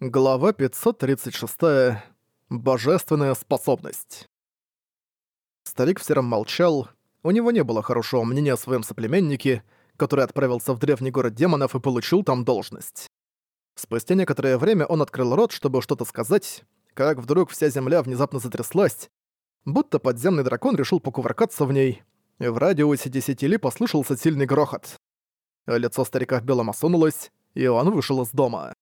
Глава 536. Божественная способность. Старик в сером молчал. У него не было хорошего мнения о своем соплеменнике, который отправился в древний город демонов и получил там должность. Спустя некоторое время он открыл рот, чтобы что-то сказать, как вдруг вся земля внезапно затряслась, будто подземный дракон решил покувыркаться в ней, и в радиусе десяти ли послышался сильный грохот. Лицо старика в белом осунулось, и он вышел из дома.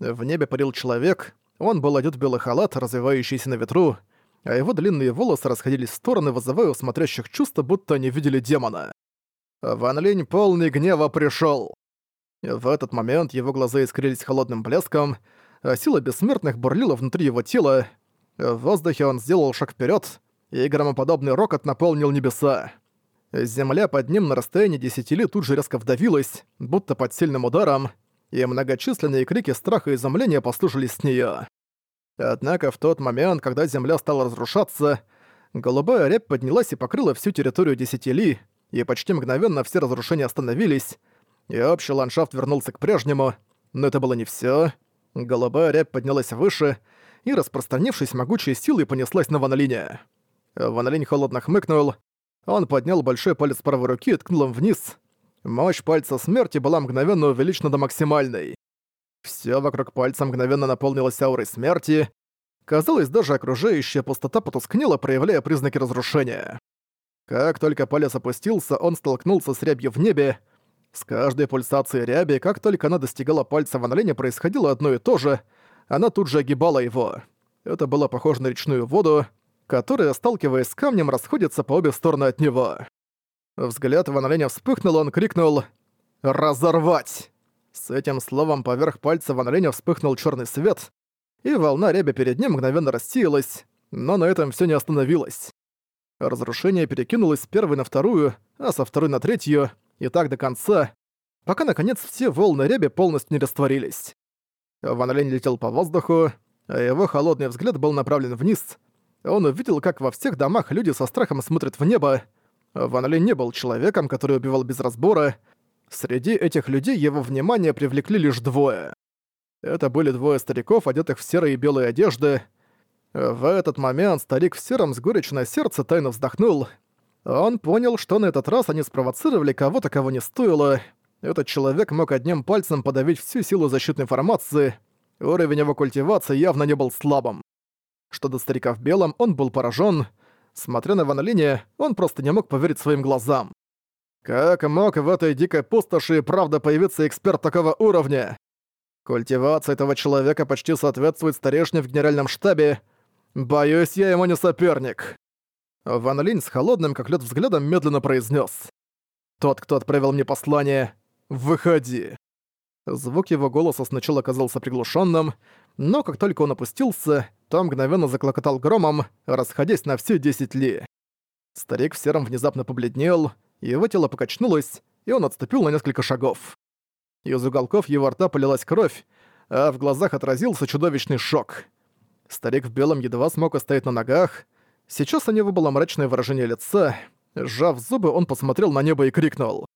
В небе парил человек, он был одет в белый халат, развивающийся на ветру, а его длинные волосы расходились в стороны, вызывая у смотрящих чувство, будто они видели демона. Ван Линь полный гнева пришёл. В этот момент его глаза искрились холодным блеском, а сила бессмертных бурлила внутри его тела. В воздухе он сделал шаг вперед, и громоподобный рокот наполнил небеса. Земля под ним на расстоянии десяти лет тут же резко вдавилась, будто под сильным ударом, и многочисленные крики страха и изумления послышались с неё. Однако в тот момент, когда земля стала разрушаться, голубая рябь поднялась и покрыла всю территорию десяти ли, и почти мгновенно все разрушения остановились, и общий ландшафт вернулся к прежнему, но это было не всё. Голубая рябь поднялась выше, и, распространившись могучей силой, понеслась на Ванолине. Ванолинь холодно хмыкнул, он поднял большой палец правой руки и ткнул им вниз, Мощь пальца смерти была мгновенно увеличена до максимальной. Всё вокруг пальца мгновенно наполнилось аурой смерти. Казалось, даже окружающая пустота потускнела, проявляя признаки разрушения. Как только палец опустился, он столкнулся с рябью в небе. С каждой пульсацией ряби, как только она достигала пальца в Анлине, происходило одно и то же. Она тут же огибала его. Это было похоже на речную воду, которая, сталкиваясь с камнем, расходится по обе стороны от него. Взгляд Ван Линя вспыхнул, он крикнул «Разорвать!». С этим словом поверх пальца Ван Линя вспыхнул черный свет, и волна ряби перед ним мгновенно рассеялась, но на этом все не остановилось. Разрушение перекинулось с первой на вторую, а со второй на третью, и так до конца, пока наконец все волны ряби полностью не растворились. Ван Линь летел по воздуху, а его холодный взгляд был направлен вниз. Он увидел, как во всех домах люди со страхом смотрят в небо, Ван Ли не был человеком, который убивал без разбора. Среди этих людей его внимание привлекли лишь двое. Это были двое стариков, одетых в серые и белые одежды. В этот момент старик в сером с горечью на сердце тайно вздохнул. Он понял, что на этот раз они спровоцировали кого-то, кого не стоило. Этот человек мог одним пальцем подавить всю силу защитной формации. Уровень его культивации явно не был слабым. Что до старика в белом, он был поражен. Смотря на Ван Линя, он просто не мог поверить своим глазам. Как мог в этой дикой пустоши и правда появиться эксперт такого уровня? Культивация этого человека почти соответствует старешне в генеральном штабе. Боюсь, я ему не соперник. Ван Линь с холодным, как лед взглядом, медленно произнес: «Тот, кто отправил мне послание, выходи». Звук его голоса сначала казался приглушенным, но как только он опустился, то мгновенно заклокотал громом, расходясь на все десять ли. Старик в сером внезапно побледнел, его тело покачнулось, и он отступил на несколько шагов. Из уголков его рта полилась кровь, а в глазах отразился чудовищный шок. Старик в белом едва смог остоять на ногах. Сейчас у него было мрачное выражение лица. Сжав зубы, он посмотрел на небо и крикнул.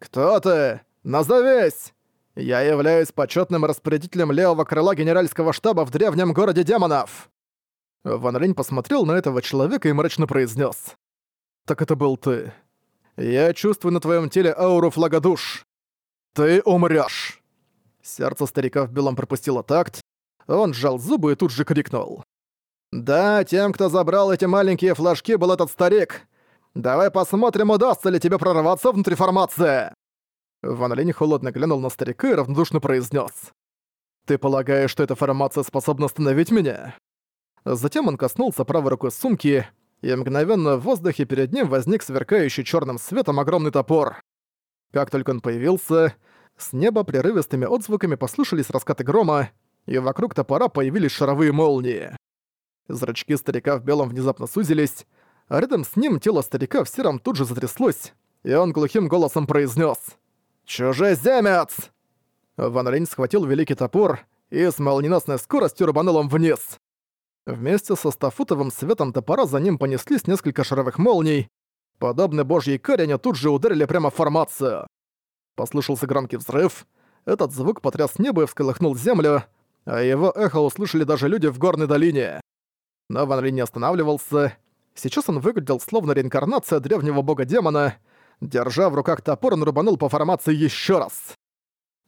«Кто ты? Назовись!» Я являюсь почетным распорядителем левого крыла генеральского штаба в древнем городе демонов!» Ван Линь посмотрел на этого человека и мрачно произнес: «Так это был ты. Я чувствую на твоем теле ауру флагодуш. Ты умрёшь!» Сердце старика в белом пропустило такт. Он сжал зубы и тут же крикнул. «Да, тем, кто забрал эти маленькие флажки, был этот старик. Давай посмотрим, удастся ли тебе прорваться внутри формации!» Ван Линь холодно глянул на старика и равнодушно произнес: «Ты полагаешь, что эта формация способна остановить меня?» Затем он коснулся правой рукой сумки, и мгновенно в воздухе перед ним возник сверкающий черным светом огромный топор. Как только он появился, с неба прерывистыми отзвуками послышались раскаты грома, и вокруг топора появились шаровые молнии. Зрачки старика в белом внезапно сузились, а рядом с ним тело старика в сером тут же затряслось, и он глухим голосом произнес: «Чужеземец!» Ван Линь схватил великий топор и с молниеносной скоростью рубанул им вниз. Вместе со стафутовым светом топора за ним понеслись несколько шаровых молний. Подобно божьей каре тут же ударили прямо в формацию. Послышался громкий взрыв. Этот звук потряс небо и всколыхнул землю. а его эхо услышали даже люди в горной долине. Но Ван Линь не останавливался. Сейчас он выглядел словно реинкарнация древнего бога-демона. Держа в руках топор, он рубанул по формации еще раз.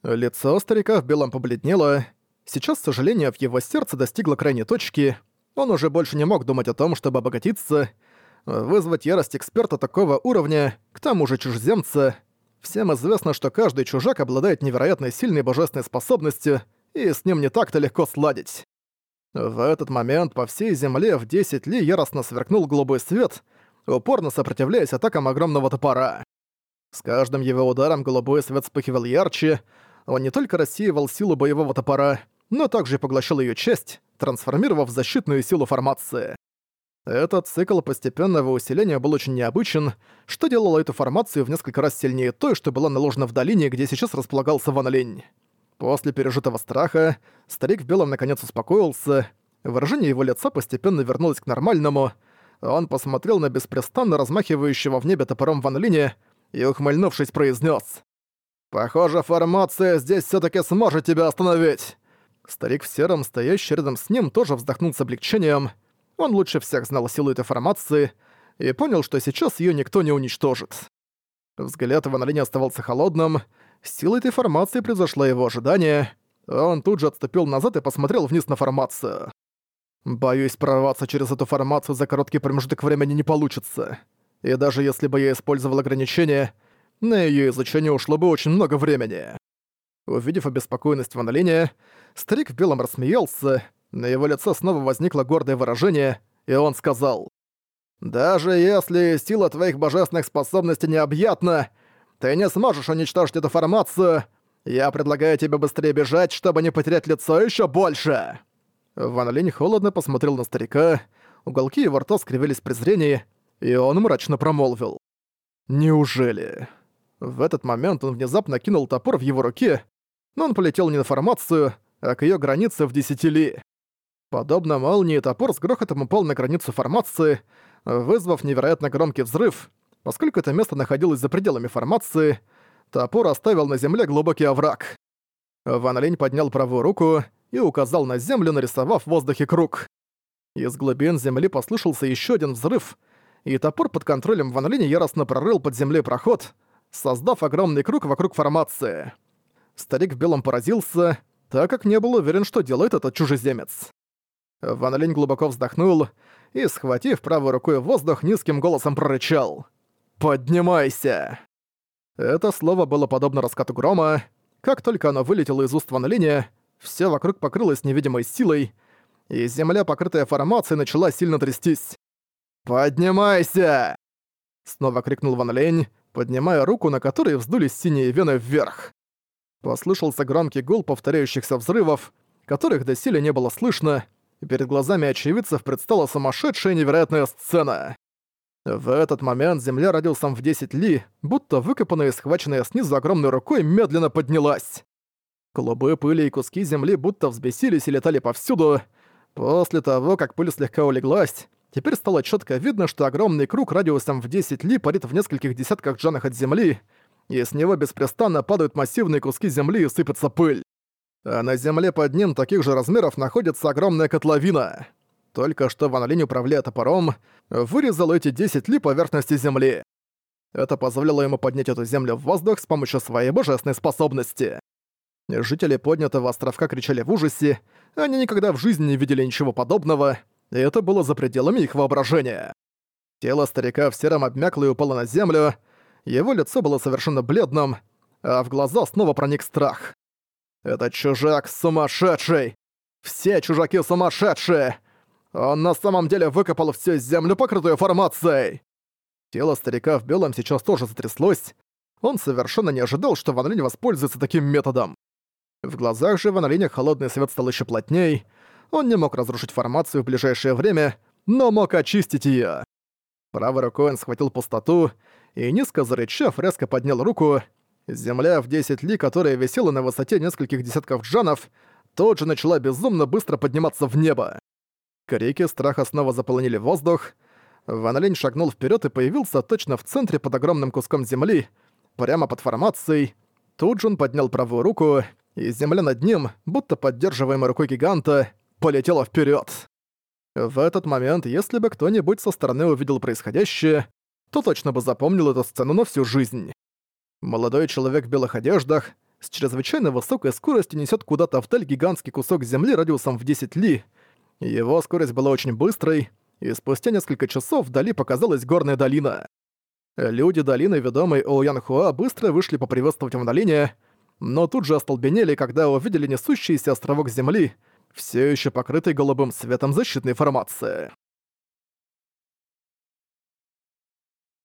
Лицо старика в белом побледнело. Сейчас сожаление в его сердце достигло крайней точки. Он уже больше не мог думать о том, чтобы обогатиться. Вызвать ярость эксперта такого уровня, к тому же чужеземца. Всем известно, что каждый чужак обладает невероятно сильной божественной способностью, и с ним не так-то легко сладить. В этот момент по всей земле в 10 ли яростно сверкнул голубой свет, упорно сопротивляясь атакам огромного топора. С каждым его ударом голубой свет вспыхивал ярче, он не только рассеивал силу боевого топора, но также поглощал ее часть, трансформировав защитную силу формации. Этот цикл постепенного усиления был очень необычен, что делало эту формацию в несколько раз сильнее той, что была наложена в долине, где сейчас располагался Ван Линь. После пережитого страха старик в белом наконец успокоился, выражение его лица постепенно вернулось к нормальному, он посмотрел на беспрестанно размахивающего в небе топором Ван Линя и, ухмыльнувшись, произнес: «Похоже, формация здесь все таки сможет тебя остановить!» Старик в сером, стоящий рядом с ним, тоже вздохнул с облегчением. Он лучше всех знал силу этой формации и понял, что сейчас ее никто не уничтожит. Взгляд Ивана Линя оставался холодным, Сила этой формации превзошла его ожидания. Он тут же отступил назад и посмотрел вниз на формацию. «Боюсь, прорваться через эту формацию за короткий промежуток времени не получится. И даже если бы я использовал ограничения, на её изучение ушло бы очень много времени». Увидев обеспокоенность Ван Линя, старик в белом рассмеялся, на его лице снова возникло гордое выражение, и он сказал, «Даже если сила твоих божественных способностей необъятна, ты не сможешь уничтожить эту формацию. Я предлагаю тебе быстрее бежать, чтобы не потерять лицо еще больше!» Ван Линь холодно посмотрел на старика, уголки его рта скривились в презрении, и он мрачно промолвил. «Неужели?» В этот момент он внезапно кинул топор в его руке, но он полетел не на формацию, а к ее границе в десятили. Подобно молнии, топор с грохотом упал на границу формации, вызвав невероятно громкий взрыв, Поскольку это место находилось за пределами формации, топор оставил на земле глубокий овраг. Ван Линь поднял правую руку и указал на землю, нарисовав в воздухе круг. Из глубин земли послышался еще один взрыв, и топор под контролем Ван Линя яростно прорыл под землей проход, создав огромный круг вокруг формации. Старик в белом поразился, так как не был уверен, что делает этот чужеземец. Ван Линь глубоко вздохнул и, схватив правой рукой воздух, низким голосом прорычал. «Поднимайся!» Это слово было подобно раскату грома. Как только оно вылетело из уст Ван Линя, всё вокруг покрылось невидимой силой, и земля, покрытая формацией, начала сильно трястись. «Поднимайся!» Снова крикнул Ван Линь, поднимая руку, на которой вздулись синие вены вверх. Послышался громкий гул повторяющихся взрывов, которых доселе не было слышно, и перед глазами очевидцев предстала сумасшедшая невероятная сцена. В этот момент земля радиусом в 10 ли, будто выкопанная и схваченная снизу огромной рукой, медленно поднялась. Клубы пыли и куски земли будто взбесились и летали повсюду. После того, как пыль слегка улеглась, теперь стало четко видно, что огромный круг радиусом в 10 ли парит в нескольких десятках джанах от земли, и с него беспрестанно падают массивные куски земли и сыпется пыль. А на земле под ним таких же размеров находится огромная котловина. Только что Ван Линь, управляя топором, вырезал эти 10 ли поверхности земли. Это позволило ему поднять эту землю в воздух с помощью своей божественной способности. Жители поднятого островка кричали в ужасе, они никогда в жизни не видели ничего подобного, и это было за пределами их воображения. Тело старика в сером обмякло и упало на землю, его лицо было совершенно бледным, а в глаза снова проник страх. «Этот чужак сумасшедший! Все чужаки сумасшедшие! Он на самом деле выкопал всю землю, покрытую формацией!» Тело старика в белом сейчас тоже затряслось. Он совершенно не ожидал, что Ван Линь воспользуется таким методом. В глазах же Ван холодный свет стал еще плотней. Он не мог разрушить формацию в ближайшее время, но мог очистить ее. Правой рукой он схватил пустоту и, низко зарычав, резко поднял руку. Земля в 10 ли, которая висела на высоте нескольких десятков джанов, тут же начала безумно быстро подниматься в небо. Крики страха снова заполонили воздух. Ван шагнул вперед и появился точно в центре под огромным куском земли, прямо под формацией. Тут же он поднял правую руку и земля над ним, будто поддерживаемая рукой гиганта, полетела вперед. В этот момент, если бы кто-нибудь со стороны увидел происходящее, то точно бы запомнил эту сцену на всю жизнь. Молодой человек в белых одеждах с чрезвычайно высокой скоростью несет куда-то вдаль гигантский кусок земли радиусом в 10 ли. Его скорость была очень быстрой, и спустя несколько часов вдали показалась горная долина. Люди долины, ведомой Оуянхуа, быстро вышли поприветствовать мгновение, но тут же остолбенели, когда увидели несущийся островок земли, все еще покрытый голубым светом защитной формации.